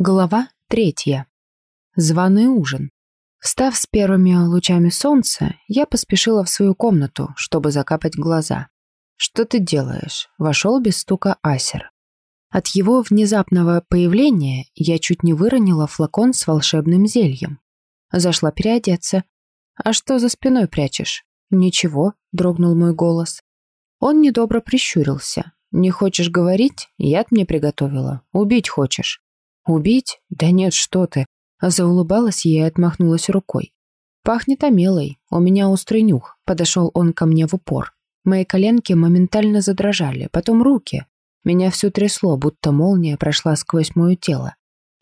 Глава третья. Званый ужин. Встав с первыми лучами солнца, я поспешила в свою комнату, чтобы закапать глаза. «Что ты делаешь?» – вошел без стука Асер. От его внезапного появления я чуть не выронила флакон с волшебным зельем. Зашла переодеться. «А что за спиной прячешь?» «Ничего», – дрогнул мой голос. Он недобро прищурился. «Не хочешь говорить? Яд мне приготовила. Убить хочешь?» «Убить? Да нет, что ты!» Заулыбалась я и отмахнулась рукой. «Пахнет омелой, у меня острый нюх», подошел он ко мне в упор. Мои коленки моментально задрожали, потом руки. Меня все трясло, будто молния прошла сквозь мое тело.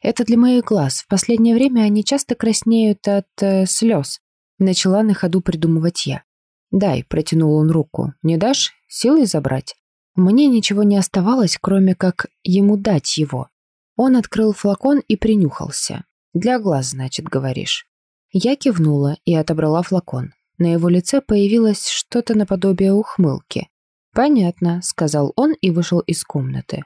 Это для моих глаз. В последнее время они часто краснеют от э, слез. Начала на ходу придумывать я. «Дай», — протянул он руку. «Не дашь? Силой забрать?» Мне ничего не оставалось, кроме как ему дать его. Он открыл флакон и принюхался. «Для глаз, значит, говоришь». Я кивнула и отобрала флакон. На его лице появилось что-то наподобие ухмылки. «Понятно», — сказал он и вышел из комнаты.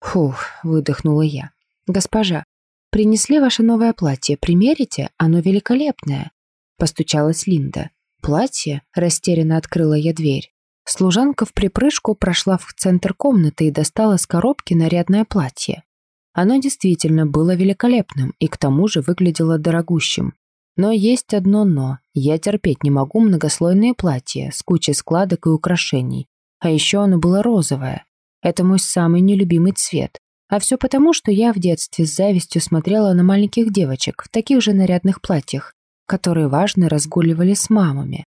«Фух», — выдохнула я. «Госпожа, принесли ваше новое платье, примерите? Оно великолепное», — постучалась Линда. «Платье?» — растерянно открыла я дверь. Служанка в припрыжку прошла в центр комнаты и достала с коробки нарядное платье. Оно действительно было великолепным и к тому же выглядело дорогущим. Но есть одно «но». Я терпеть не могу многослойные платья с кучей складок и украшений. А еще оно было розовое. Это мой самый нелюбимый цвет. А все потому, что я в детстве с завистью смотрела на маленьких девочек в таких же нарядных платьях, которые важно разгуливали с мамами.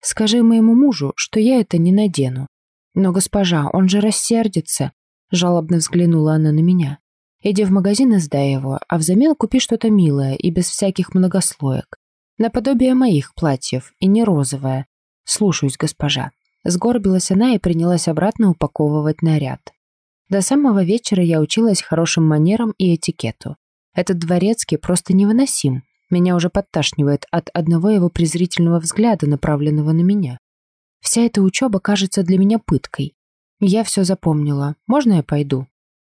Скажи моему мужу, что я это не надену. Но, госпожа, он же рассердится. Жалобно взглянула она на меня. Иди в магазин и сдай его, а взамен купи что-то милое и без всяких многослоек. Наподобие моих платьев, и не розовое. Слушаюсь, госпожа. Сгорбилась она и принялась обратно упаковывать наряд. До самого вечера я училась хорошим манерам и этикету. Этот дворецкий просто невыносим. Меня уже подташнивает от одного его презрительного взгляда, направленного на меня. Вся эта учеба кажется для меня пыткой. Я все запомнила. Можно я пойду?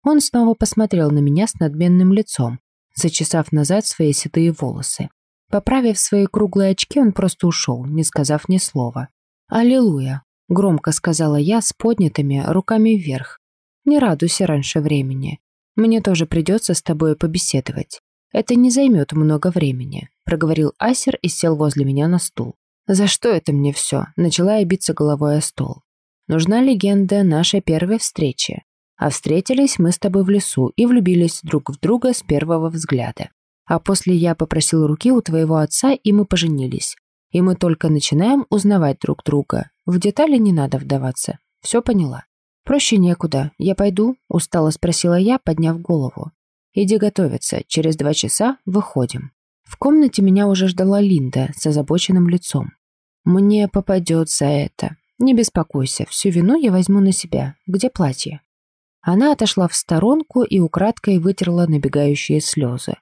Он снова посмотрел на меня с надменным лицом, зачесав назад свои седые волосы. Поправив свои круглые очки, он просто ушел, не сказав ни слова. «Аллилуйя!» – громко сказала я с поднятыми руками вверх. «Не радуйся раньше времени. Мне тоже придется с тобой побеседовать. Это не займет много времени», – проговорил Асер и сел возле меня на стул. «За что это мне все?» – начала я биться головой о стол. «Нужна легенда нашей первой встречи. А встретились мы с тобой в лесу и влюбились друг в друга с первого взгляда. А после я попросил руки у твоего отца, и мы поженились. И мы только начинаем узнавать друг друга. В детали не надо вдаваться. Все поняла. Проще некуда. Я пойду? Устало спросила я, подняв голову. Иди готовиться. Через два часа выходим. В комнате меня уже ждала Линда с озабоченным лицом. Мне попадется это. Не беспокойся, всю вину я возьму на себя. Где платье? Она отошла в сторонку и украдкой вытерла набегающие слезы.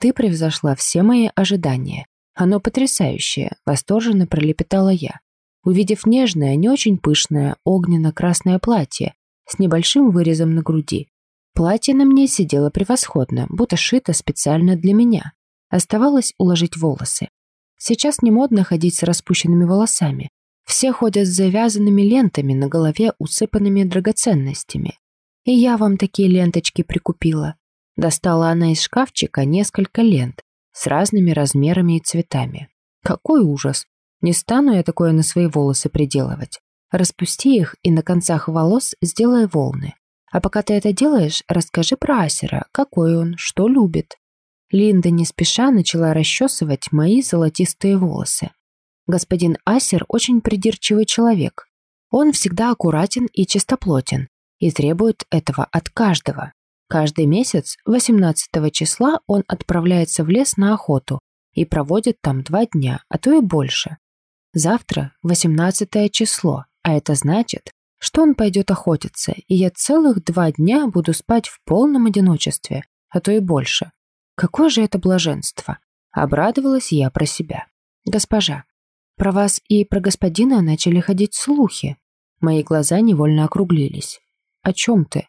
«Ты превзошла все мои ожидания. Оно потрясающее», — восторженно пролепетала я, увидев нежное, не очень пышное, огненно-красное платье с небольшим вырезом на груди. Платье на мне сидело превосходно, будто шито специально для меня. Оставалось уложить волосы. Сейчас не модно ходить с распущенными волосами. Все ходят с завязанными лентами на голове, усыпанными драгоценностями. И я вам такие ленточки прикупила. Достала она из шкафчика несколько лент с разными размерами и цветами. Какой ужас! Не стану я такое на свои волосы приделывать. Распусти их и на концах волос сделай волны. А пока ты это делаешь, расскажи про Асера, какой он, что любит. Линда не спеша начала расчесывать мои золотистые волосы. Господин Асер очень придирчивый человек. Он всегда аккуратен и чистоплотен, и требует этого от каждого. Каждый месяц, 18 числа, он отправляется в лес на охоту и проводит там два дня, а то и больше. Завтра 18 число, а это значит, что он пойдет охотиться, и я целых два дня буду спать в полном одиночестве, а то и больше. Какое же это блаженство! Обрадовалась я про себя. Госпожа, про вас и про господина начали ходить слухи. Мои глаза невольно округлились. «О чем ты?»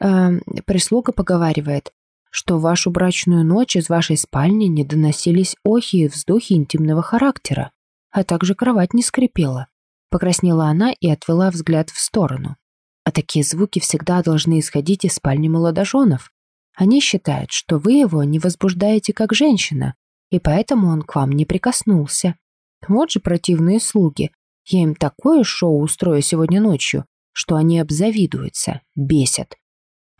э, «Прислуга поговаривает. что в вашу брачную ночь из вашей спальни не доносились охи и вздохи интимного характера, а также кровать не скрипела. Покраснела она и отвела взгляд в сторону. А такие звуки всегда должны исходить из спальни молодоженов. Они считают, что вы его не возбуждаете как женщина, и поэтому он к вам не прикоснулся. Вот же противные слуги. Я им такое шоу устрою сегодня ночью, что они обзавидуются, бесят.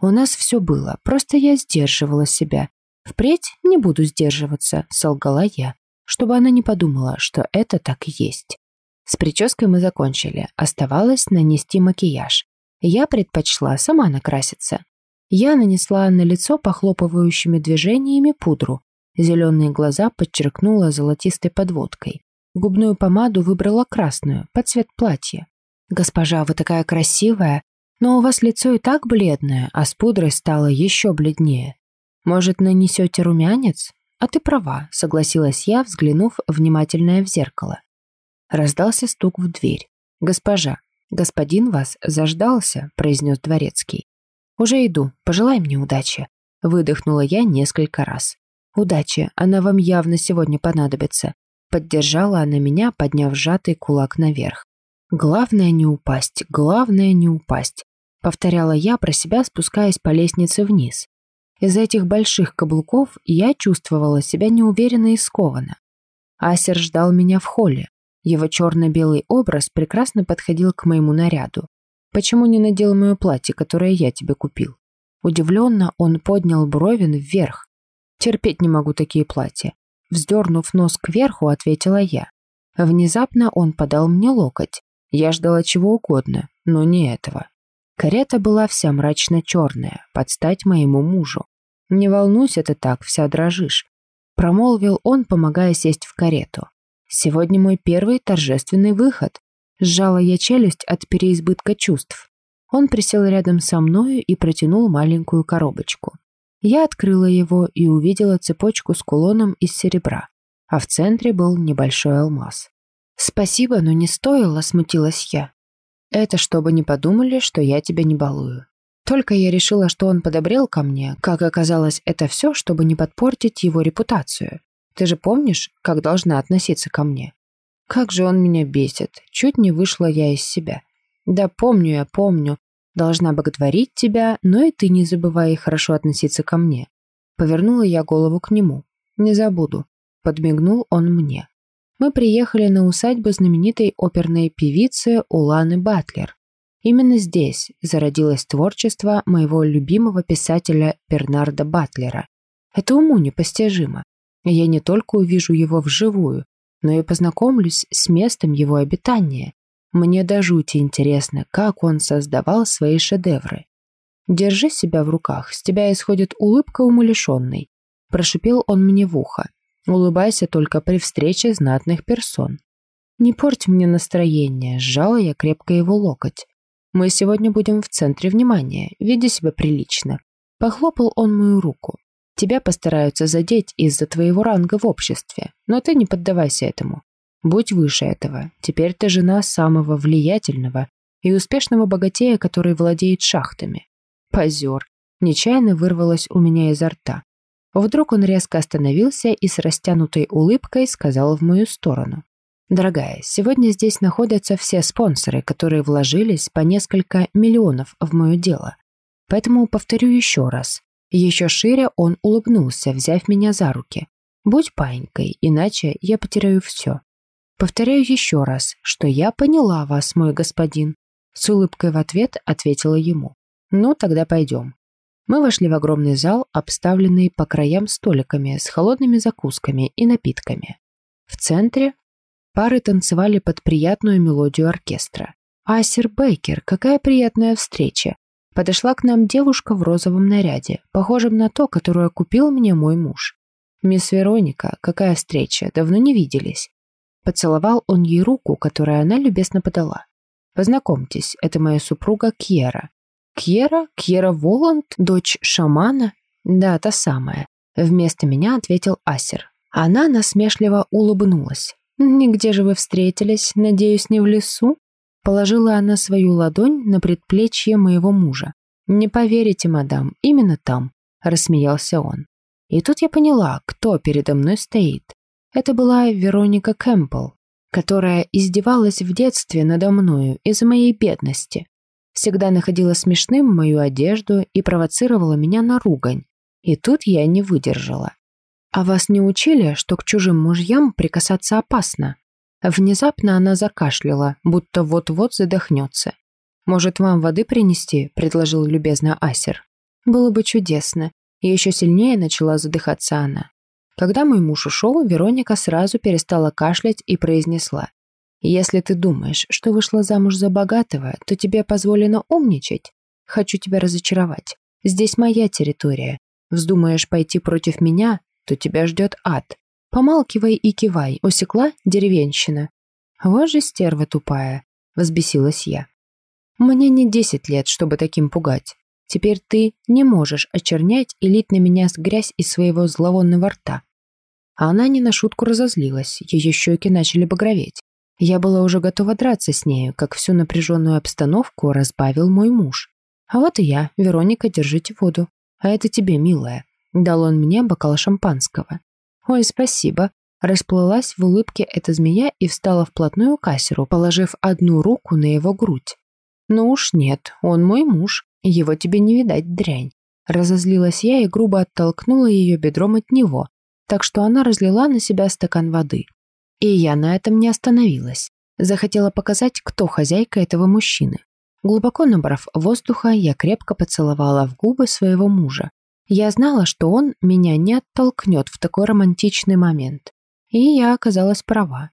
У нас все было, просто я сдерживала себя. Впредь не буду сдерживаться, солгала я, чтобы она не подумала, что это так и есть. С прической мы закончили, оставалось нанести макияж. Я предпочла сама накраситься. Я нанесла на лицо похлопывающими движениями пудру. Зеленые глаза подчеркнула золотистой подводкой. Губную помаду выбрала красную, под цвет платья. «Госпожа, вы такая красивая, но у вас лицо и так бледное, а с пудрой стало еще бледнее. Может, нанесете румянец?» «А ты права», — согласилась я, взглянув внимательно в зеркало. Раздался стук в дверь. «Госпожа, господин вас заждался», — произнес дворецкий. «Уже иду, пожелай мне удачи», — выдохнула я несколько раз. «Удачи, она вам явно сегодня понадобится», — поддержала она меня, подняв сжатый кулак наверх. «Главное не упасть, главное не упасть», — повторяла я про себя, спускаясь по лестнице вниз. Из-за этих больших каблуков я чувствовала себя неуверенно и скованно. Асер ждал меня в холле. Его черно-белый образ прекрасно подходил к моему наряду. «Почему не надел мое платье, которое я тебе купил?» Удивленно он поднял бровен вверх. «Терпеть не могу такие платья». Вздернув нос кверху, ответила я. Внезапно он подал мне локоть. Я ждала чего угодно, но не этого. Карета была вся мрачно-черная, под стать моему мужу. «Не волнуйся ты так, вся дрожишь», — промолвил он, помогая сесть в карету. Сегодня мой первый торжественный выход. Сжала я челюсть от переизбытка чувств. Он присел рядом со мною и протянул маленькую коробочку. Я открыла его и увидела цепочку с кулоном из серебра, а в центре был небольшой алмаз. «Спасибо, но не стоило», — смутилась я. «Это чтобы не подумали, что я тебя не балую». Только я решила, что он подобрел ко мне, как оказалось, это все, чтобы не подпортить его репутацию. Ты же помнишь, как должна относиться ко мне? Как же он меня бесит. Чуть не вышла я из себя. Да помню я, помню. Должна боготворить тебя, но и ты не забывай хорошо относиться ко мне. Повернула я голову к нему. Не забуду. Подмигнул он мне. Мы приехали на усадьбу знаменитой оперной певицы Уланы Батлер. Именно здесь зародилось творчество моего любимого писателя Бернарда Батлера. Это уму непостижимо. Я не только увижу его вживую, но и познакомлюсь с местом его обитания. Мне до жути интересно, как он создавал свои шедевры. «Держи себя в руках, с тебя исходит улыбка умалишенной», прошипел он мне в ухо. «Улыбайся только при встрече знатных персон». «Не порть мне настроение», сжала я крепко его локоть. «Мы сегодня будем в центре внимания, веди себя прилично». Похлопал он мою руку. Тебя постараются задеть из-за твоего ранга в обществе, но ты не поддавайся этому. Будь выше этого. Теперь ты жена самого влиятельного и успешного богатея, который владеет шахтами. Позер. Нечаянно вырвалось у меня изо рта. Вдруг он резко остановился и с растянутой улыбкой сказал в мою сторону. «Дорогая, сегодня здесь находятся все спонсоры, которые вложились по несколько миллионов в мое дело. Поэтому повторю еще раз. Еще шире он улыбнулся, взяв меня за руки. «Будь паинькой, иначе я потеряю все. Повторяю еще раз, что я поняла вас, мой господин». С улыбкой в ответ ответила ему. «Ну, тогда пойдем». Мы вошли в огромный зал, обставленный по краям столиками с холодными закусками и напитками. В центре пары танцевали под приятную мелодию оркестра. «Асер Бейкер, какая приятная встреча! Подошла к нам девушка в розовом наряде, похожем на то, которое купил мне мой муж. «Мисс Вероника, какая встреча, давно не виделись». Поцеловал он ей руку, которую она любезно подала. «Познакомьтесь, это моя супруга Кьера». «Кьера? Кьера Воланд? Дочь шамана?» «Да, та самая», — вместо меня ответил Асер. Она насмешливо улыбнулась. «Нигде же вы встретились? Надеюсь, не в лесу?» Положила она свою ладонь на предплечье моего мужа. «Не поверите, мадам, именно там». – рассмеялся он. И тут я поняла, кто передо мной стоит. Это была Вероника Кэмпбелл, которая издевалась в детстве надо мною из-за моей бедности. Всегда находила смешным мою одежду и провоцировала меня на ругань. И тут я не выдержала. «А вас не учили, что к чужим мужьям прикасаться опасно?» Внезапно она закашляла, будто вот-вот задохнется. «Может, вам воды принести?» – предложил любезно Асер. «Было бы чудесно». И еще сильнее начала задыхаться она. Когда мой муж ушел, Вероника сразу перестала кашлять и произнесла. «Если ты думаешь, что вышла замуж за богатого, то тебе позволено умничать. Хочу тебя разочаровать. Здесь моя территория. Вздумаешь пойти против меня, то тебя ждет ад. Помалкивай и кивай, усекла деревенщина. Вот же стерва тупая, возбесилась я. Мне не десять лет, чтобы таким пугать. Теперь ты не можешь очернять и лить на меня с грязь из своего зловонного рта. А она не на шутку разозлилась, ее щеки начали багроветь. Я была уже готова драться с нею, как всю напряженную обстановку разбавил мой муж. А вот и я, Вероника, держите воду. А это тебе, милая. Дал он мне бокал шампанского. «Ой, спасибо». Расплылась в улыбке эта змея и встала вплотную к кассеру, положив одну руку на его грудь. «Ну уж нет, он мой муж, его тебе не видать, дрянь». Разозлилась я и грубо оттолкнула ее бедром от него, так что она разлила на себя стакан воды. И я на этом не остановилась. Захотела показать, кто хозяйка этого мужчины. Глубоко набрав воздуха, я крепко поцеловала в губы своего мужа, я знала, что он меня не оттолкнет в такой романтичный момент. И я оказалась права.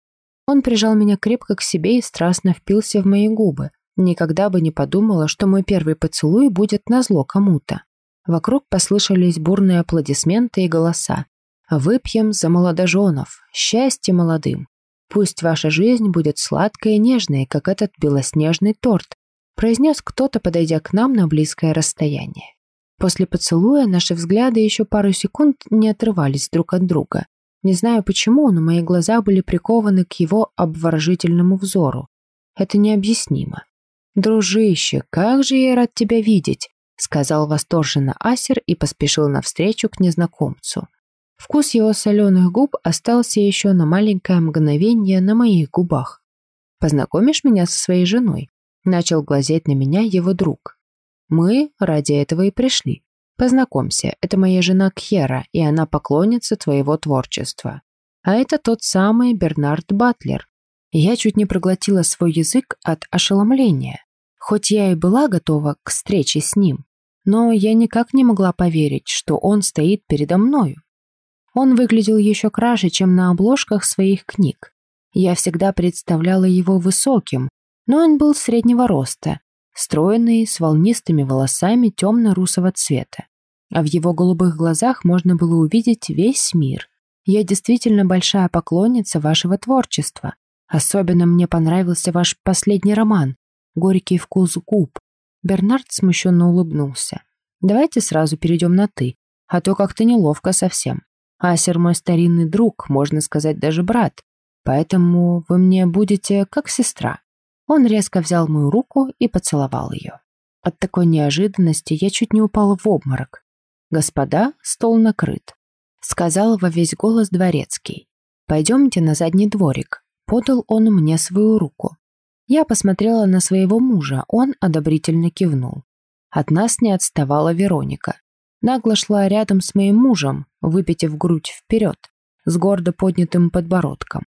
Он прижал меня крепко к себе и страстно впился в мои губы. Никогда бы не подумала, что мой первый поцелуй будет назло кому-то. Вокруг послышались бурные аплодисменты и голоса. «Выпьем за молодоженов! Счастье молодым! Пусть ваша жизнь будет сладкой и нежной, как этот белоснежный торт», произнес кто-то, подойдя к нам на близкое расстояние. После поцелуя наши взгляды еще пару секунд не отрывались друг от друга. Не знаю почему, но мои глаза были прикованы к его обворожительному взору. Это необъяснимо. «Дружище, как же я рад тебя видеть!» сказал восторженно Асер и поспешил навстречу к незнакомцу. Вкус его соленых губ остался еще на маленькое мгновение на моих губах. «Познакомишь меня со своей женой?» Начал глазеть на меня его друг. Мы ради этого и пришли. Познакомься, это моя жена Кьера, и она поклонница твоего творчества. А это тот самый Бернард Батлер. Я чуть не проглотила свой язык от ошеломления. Хоть я и была готова к встрече с ним, но я никак не могла поверить, что он стоит передо мною. Он выглядел еще краше, чем на обложках своих книг. Я всегда представляла его высоким, но он был среднего роста, стройный, с волнистыми волосами темно-русого цвета. А в его голубых глазах можно было увидеть весь мир. Я действительно большая поклонница вашего творчества. Особенно мне понравился ваш последний роман «Горький вкус губ». Бернард смущенно улыбнулся. «Давайте сразу перейдем на «ты», а то как-то неловко совсем. Асер мой старинный друг, можно сказать, даже брат, поэтому вы мне будете как сестра. Он резко взял мою руку и поцеловал ее. От такой неожиданности я чуть не упала в обморок. «Господа, стол накрыт», — сказал во весь голос дворецкий. «Пойдемте на задний дворик», — подал он мне свою руку. Я посмотрела на своего мужа, он одобрительно кивнул. От нас не отставала Вероника. Нагло шла рядом с моим мужем, выпитив грудь вперед, с гордо поднятым подбородком.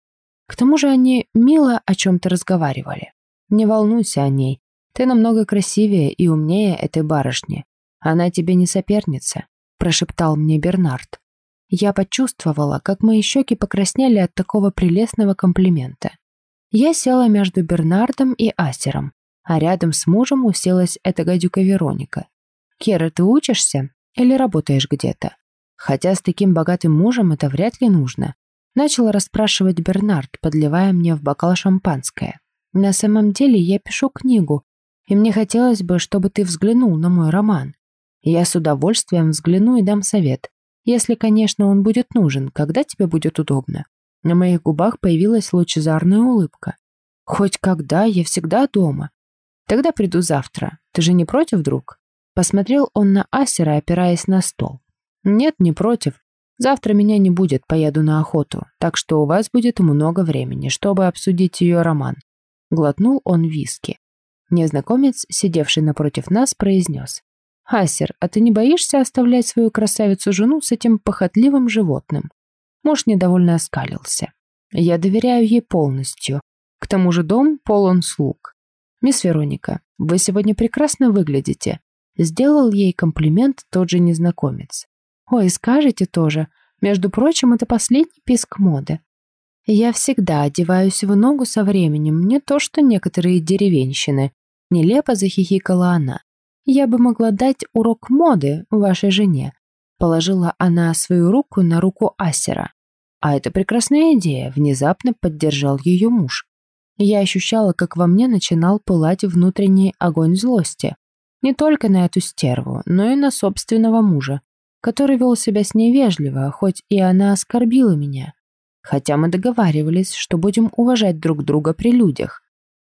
К тому же они мило о чем-то разговаривали. Не волнуйся о ней. Ты намного красивее и умнее этой барышни. Она тебе не соперница», – прошептал мне Бернард. Я почувствовала, как мои щеки покраснели от такого прелестного комплимента. Я села между Бернардом и Асером, а рядом с мужем уселась эта гадюка Вероника. «Кера, ты учишься или работаешь где-то? Хотя с таким богатым мужем это вряд ли нужно», начал расспрашивать Бернард, подливая мне в бокал шампанское. На самом деле я пишу книгу, и мне хотелось бы, чтобы ты взглянул на мой роман. Я с удовольствием взгляну и дам совет, если, конечно, он будет нужен, когда тебе будет удобно. На моих губах появилась лучезарная улыбка. Хоть когда, я всегда дома. Тогда приду завтра. Ты же не против, друг? Посмотрел он на Асера, опираясь на стол. Нет, не против. Завтра меня не будет, поеду на охоту, так что у вас будет много времени, чтобы обсудить ее роман. Глотнул он виски. Незнакомец, сидевший напротив нас, произнес. «Асер, а ты не боишься оставлять свою красавицу-жену с этим похотливым животным?» Муж недовольно оскалился. «Я доверяю ей полностью. К тому же дом полон слуг. Мисс Вероника, вы сегодня прекрасно выглядите. Сделал ей комплимент тот же незнакомец. Ой, скажете тоже. Между прочим, это последний писк моды. Я всегда одеваюсь в ногу со временем, не то что некоторые деревенщины. Нелепо захихикала она. Я бы могла дать урок моды вашей жене. Положила она свою руку на руку Асера. А это прекрасная идея, внезапно поддержал ее муж. Я ощущала, как во мне начинал пылать внутренний огонь злости. Не только на эту стерву, но и на собственного мужа, который вел себя с ней вежливо, хоть и она оскорбила меня. Хотя мы договаривались, что будем уважать друг друга при людях.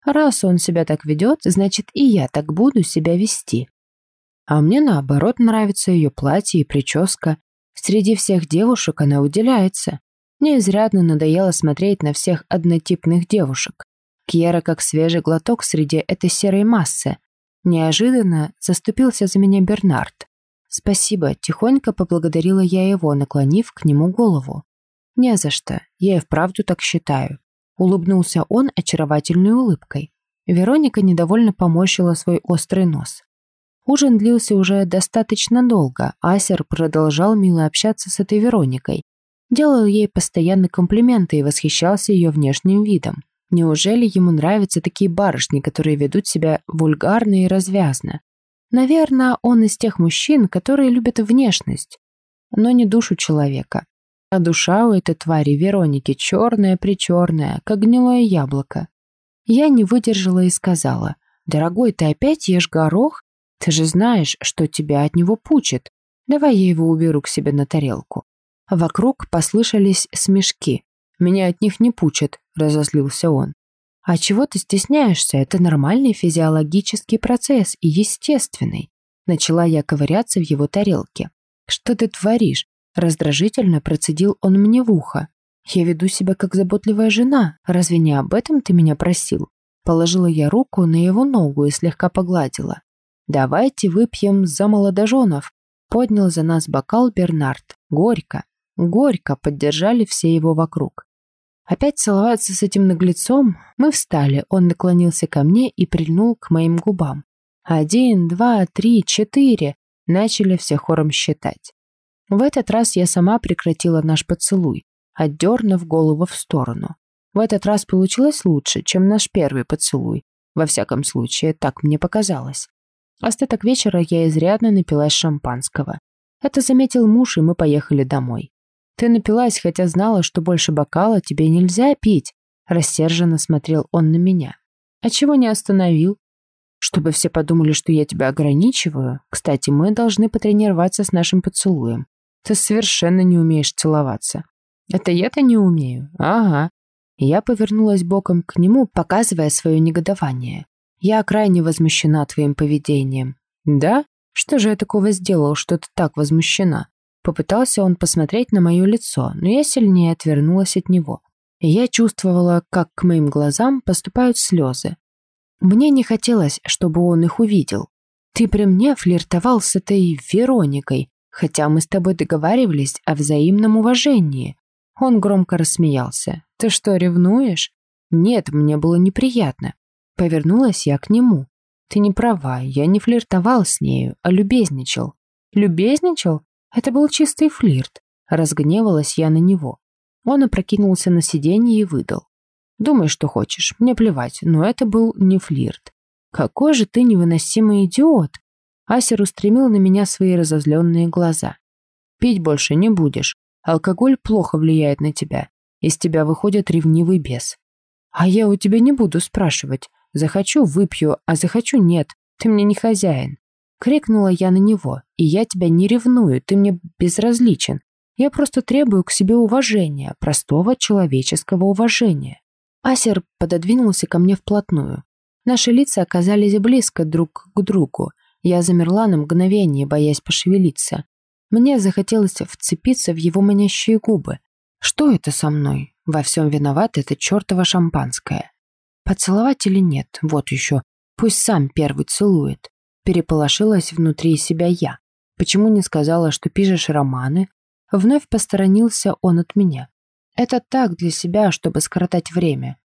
Раз он себя так ведет, значит и я так буду себя вести. А мне наоборот нравится ее платье и прическа. Среди всех девушек она уделяется. Мне изрядно надоело смотреть на всех однотипных девушек. Кьера как свежий глоток среди этой серой массы. Неожиданно заступился за меня Бернард. «Спасибо», — тихонько поблагодарила я его, наклонив к нему голову. «Не за что, я и вправду так считаю», — улыбнулся он очаровательной улыбкой. Вероника недовольно поморщила свой острый нос. Ужин длился уже достаточно долго, Асер продолжал мило общаться с этой Вероникой, делал ей постоянно комплименты и восхищался ее внешним видом. Неужели ему нравятся такие барышни, которые ведут себя вульгарно и развязно? Наверное, он из тех мужчин, которые любят внешность, но не душу человека. А душа у этой твари Вероники черная-причерная, как гнилое яблоко. Я не выдержала и сказала, «Дорогой, ты опять ешь горох? Ты же знаешь, что тебя от него пучит. Давай я его уберу к себе на тарелку». Вокруг послышались смешки. Меня от них не пучат, разозлился он. А чего ты стесняешься? Это нормальный физиологический процесс и естественный. Начала я ковыряться в его тарелке. Что ты творишь? Раздражительно процедил он мне в ухо. Я веду себя как заботливая жена. Разве не об этом ты меня просил? Положила я руку на его ногу и слегка погладила. «Давайте выпьем за молодоженов», — поднял за нас бокал Бернард. Горько, горько поддержали все его вокруг. Опять целоваться с этим наглецом? Мы встали, он наклонился ко мне и прильнул к моим губам. Один, два, три, четыре. Начали все хором считать. В этот раз я сама прекратила наш поцелуй, отдернув голову в сторону. В этот раз получилось лучше, чем наш первый поцелуй. Во всяком случае, так мне показалось. Остаток вечера я изрядно напилась шампанского. Это заметил муж, и мы поехали домой. Ты напилась, хотя знала, что больше бокала тебе нельзя пить. Рассерженно смотрел он на меня. А чего не остановил? Чтобы все подумали, что я тебя ограничиваю. Кстати, мы должны потренироваться с нашим поцелуем. Ты совершенно не умеешь целоваться. Это я-то не умею. Ага. Я повернулась боком к нему, показывая свое негодование. Я крайне возмущена твоим поведением. Да? Что же я такого сделал, что ты так возмущена? Попытался он посмотреть на мое лицо, но я сильнее отвернулась от него. я чувствовала, как к моим глазам поступают слезы. Мне не хотелось, чтобы он их увидел. Ты при мне флиртовал с этой Вероникой, хотя мы с тобой договаривались о взаимном уважении. Он громко рассмеялся. Ты что, ревнуешь? Нет, мне было неприятно. Повернулась я к нему. Ты не права, я не флиртовал с нею, а любезничал. Любезничал? Это был чистый флирт. Разгневалась я на него. Он опрокинулся на сиденье и выдал. Думай, что хочешь, мне плевать, но это был не флирт. Какой же ты невыносимый идиот. Асер устремил на меня свои разозленные глаза. Пить больше не будешь. Алкоголь плохо влияет на тебя. Из тебя выходит ревнивый бес. А я у тебя не буду спрашивать. Захочу – выпью, а захочу – нет. Ты мне не хозяин. Крикнула я на него. «И я тебя не ревную, ты мне безразличен. Я просто требую к себе уважения, простого человеческого уважения». Асер пододвинулся ко мне вплотную. Наши лица оказались близко друг к другу. Я замерла на мгновение, боясь пошевелиться. Мне захотелось вцепиться в его манящие губы. Что это со мной? Во всем виноват это чертово шампанское. Поцеловать или нет? Вот еще. Пусть сам первый целует. Переполошилась внутри себя я. Почему не сказала, что пишешь романы? Вновь посторонился он от меня. Это так для себя, чтобы скоротать время.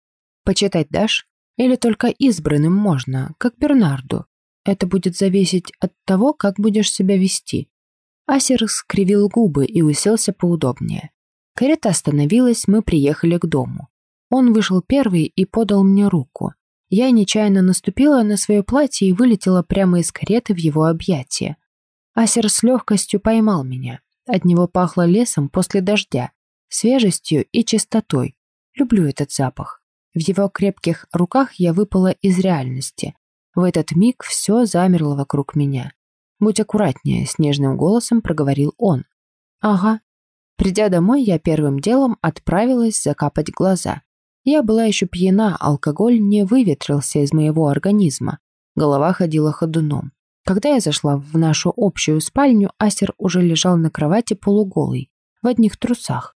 Почитать дашь? Или только избранным можно, как Бернарду? Это будет зависеть от того, как будешь себя вести. Асер скривил губы и уселся поудобнее. Карета остановилась, мы приехали к дому. Он вышел первый и подал мне руку. Я нечаянно наступила на свое платье и вылетела прямо из кареты в его объятия. Асер с легкостью поймал меня. От него пахло лесом после дождя, свежестью и чистотой. Люблю этот запах. В его крепких руках я выпала из реальности. В этот миг все замерло вокруг меня. «Будь аккуратнее», — с нежным голосом проговорил он. «Ага». Придя домой, я первым делом отправилась закапать глаза. Я была еще пьяна, алкоголь не выветрился из моего организма. Голова ходила ходуном. Когда я зашла в нашу общую спальню, Асер уже лежал на кровати полуголый, в одних трусах.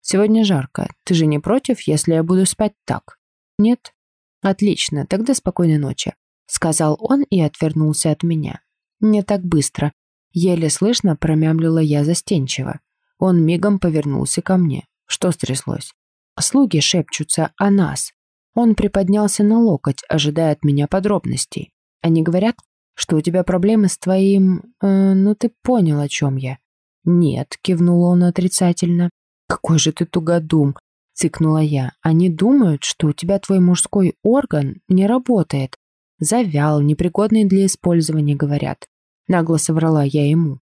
«Сегодня жарко. Ты же не против, если я буду спать так?» «Нет?» «Отлично, тогда спокойной ночи», — сказал он и отвернулся от меня. Не так быстро. Еле слышно промямлила я застенчиво. Он мигом повернулся ко мне. Что стряслось? Слуги шепчутся о нас. Он приподнялся на локоть, ожидая от меня подробностей. Они говорят, что у тебя проблемы с твоим... Э, ну, ты понял, о чем я. Нет, кивнул он отрицательно. Какой же ты тугодум, цыкнула я. Они думают, что у тебя твой мужской орган не работает, Завял, непригодный для использования, говорят. Нагло соврала я ему.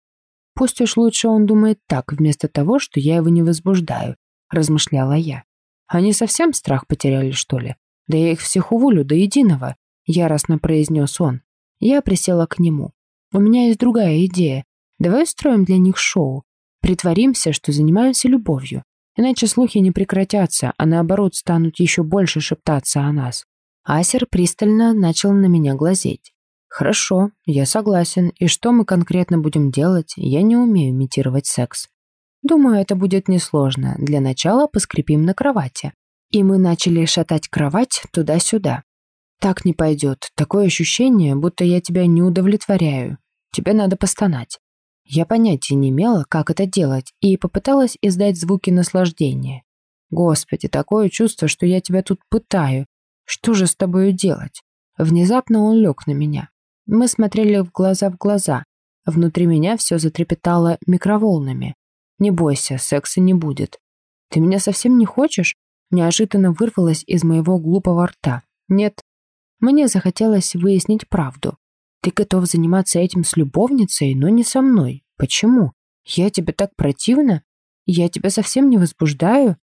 Пусть уж лучше он думает так, вместо того, что я его не возбуждаю, размышляла я. Они совсем страх потеряли, что ли? Да я их всех уволю до единого, яростно произнес он. Я присела к нему. У меня есть другая идея. Давай устроим для них шоу. Притворимся, что занимаемся любовью. Иначе слухи не прекратятся, а наоборот станут еще больше шептаться о нас. Асер пристально начал на меня глазеть. «Хорошо, я согласен. И что мы конкретно будем делать? Я не умею имитировать секс. Думаю, это будет несложно. Для начала поскрипим на кровати». И мы начали шатать кровать туда-сюда. «Так не пойдет. Такое ощущение, будто я тебя не удовлетворяю. Тебе надо постонать». Я понятия не имела, как это делать, и попыталась издать звуки наслаждения. Господи, такое чувство, что я тебя тут пытаю, что же с тобою делать? Внезапно он лег на меня. Мы смотрели в глаза в глаза. Внутри меня все затрепетало микроволнами. Не бойся, секса не будет. Ты меня совсем не хочешь? Неожиданно вырвалось из моего глупого рта. Нет. Мне захотелось выяснить правду. Ты готов заниматься этим с любовницей, но не со мной. Почему? Я тебе так противна? Я тебя совсем не возбуждаю?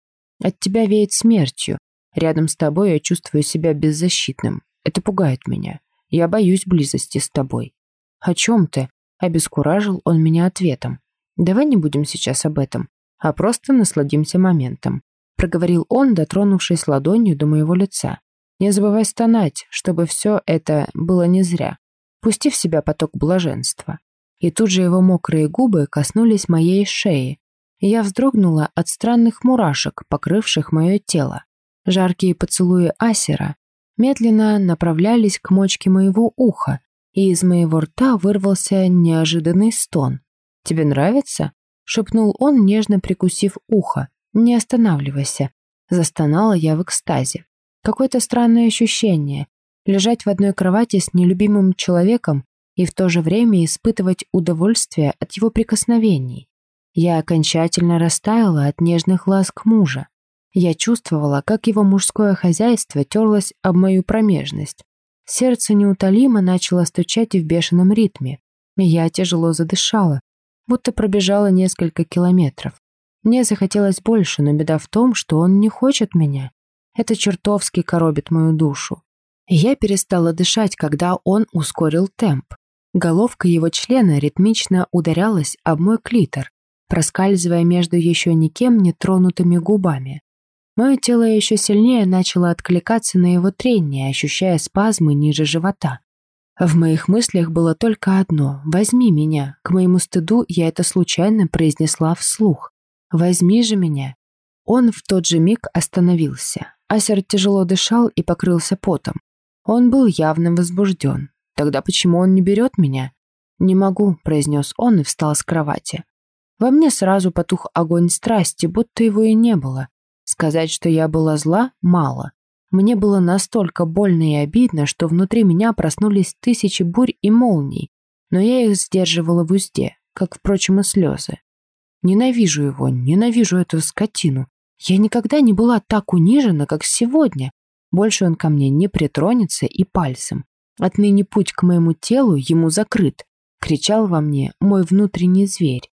От тебя веет смертью. Рядом с тобой я чувствую себя беззащитным. Это пугает меня. Я боюсь близости с тобой. О чем ты? Обескуражил он меня ответом. Давай не будем сейчас об этом, а просто насладимся моментом. Проговорил он, дотронувшись ладонью до моего лица. Не забывай стонать, чтобы все это было не зря. Пусти в себя поток блаженства. И тут же его мокрые губы коснулись моей шеи. И я вздрогнула от странных мурашек, покрывших мое тело. Жаркие поцелуи Асера медленно направлялись к мочке моего уха, и из моего рта вырвался неожиданный стон. «Тебе нравится?» — шепнул он, нежно прикусив ухо. «Не останавливайся». Застонала я в экстазе. Какое-то странное ощущение. Лежать в одной кровати с нелюбимым человеком и в то же время испытывать удовольствие от его прикосновений. Я окончательно растаяла от нежных ласк мужа. Я чувствовала, как его мужское хозяйство терлось об мою промежность. Сердце неутолимо начало стучать в бешеном ритме. Я тяжело задышала, будто пробежала несколько километров. Мне захотелось больше, но беда в том, что он не хочет меня. Это чертовски коробит мою душу. Я перестала дышать, когда он ускорил темп. Головка его члена ритмично ударялась об мой клитор, проскальзывая между еще никем не тронутыми губами. Мое тело еще сильнее начало откликаться на его трение, ощущая спазмы ниже живота. В моих мыслях было только одно «возьми меня». К моему стыду я это случайно произнесла вслух. «Возьми же меня». Он в тот же миг остановился. Асер тяжело дышал и покрылся потом. Он был явно возбужден. Тогда почему он не берет меня? «Не могу», — произнес он и встал с кровати. Во мне сразу потух огонь страсти, будто его и не было. Сказать, что я была зла, мало. Мне было настолько больно и обидно, что внутри меня проснулись тысячи бурь и молний, но я их сдерживала в узде, как, впрочем, и слезы. Ненавижу его, ненавижу эту скотину. Я никогда не была так унижена, как сегодня. Больше он ко мне не притронется и пальцем. Отныне путь к моему телу ему закрыт, кричал во мне мой внутренний зверь.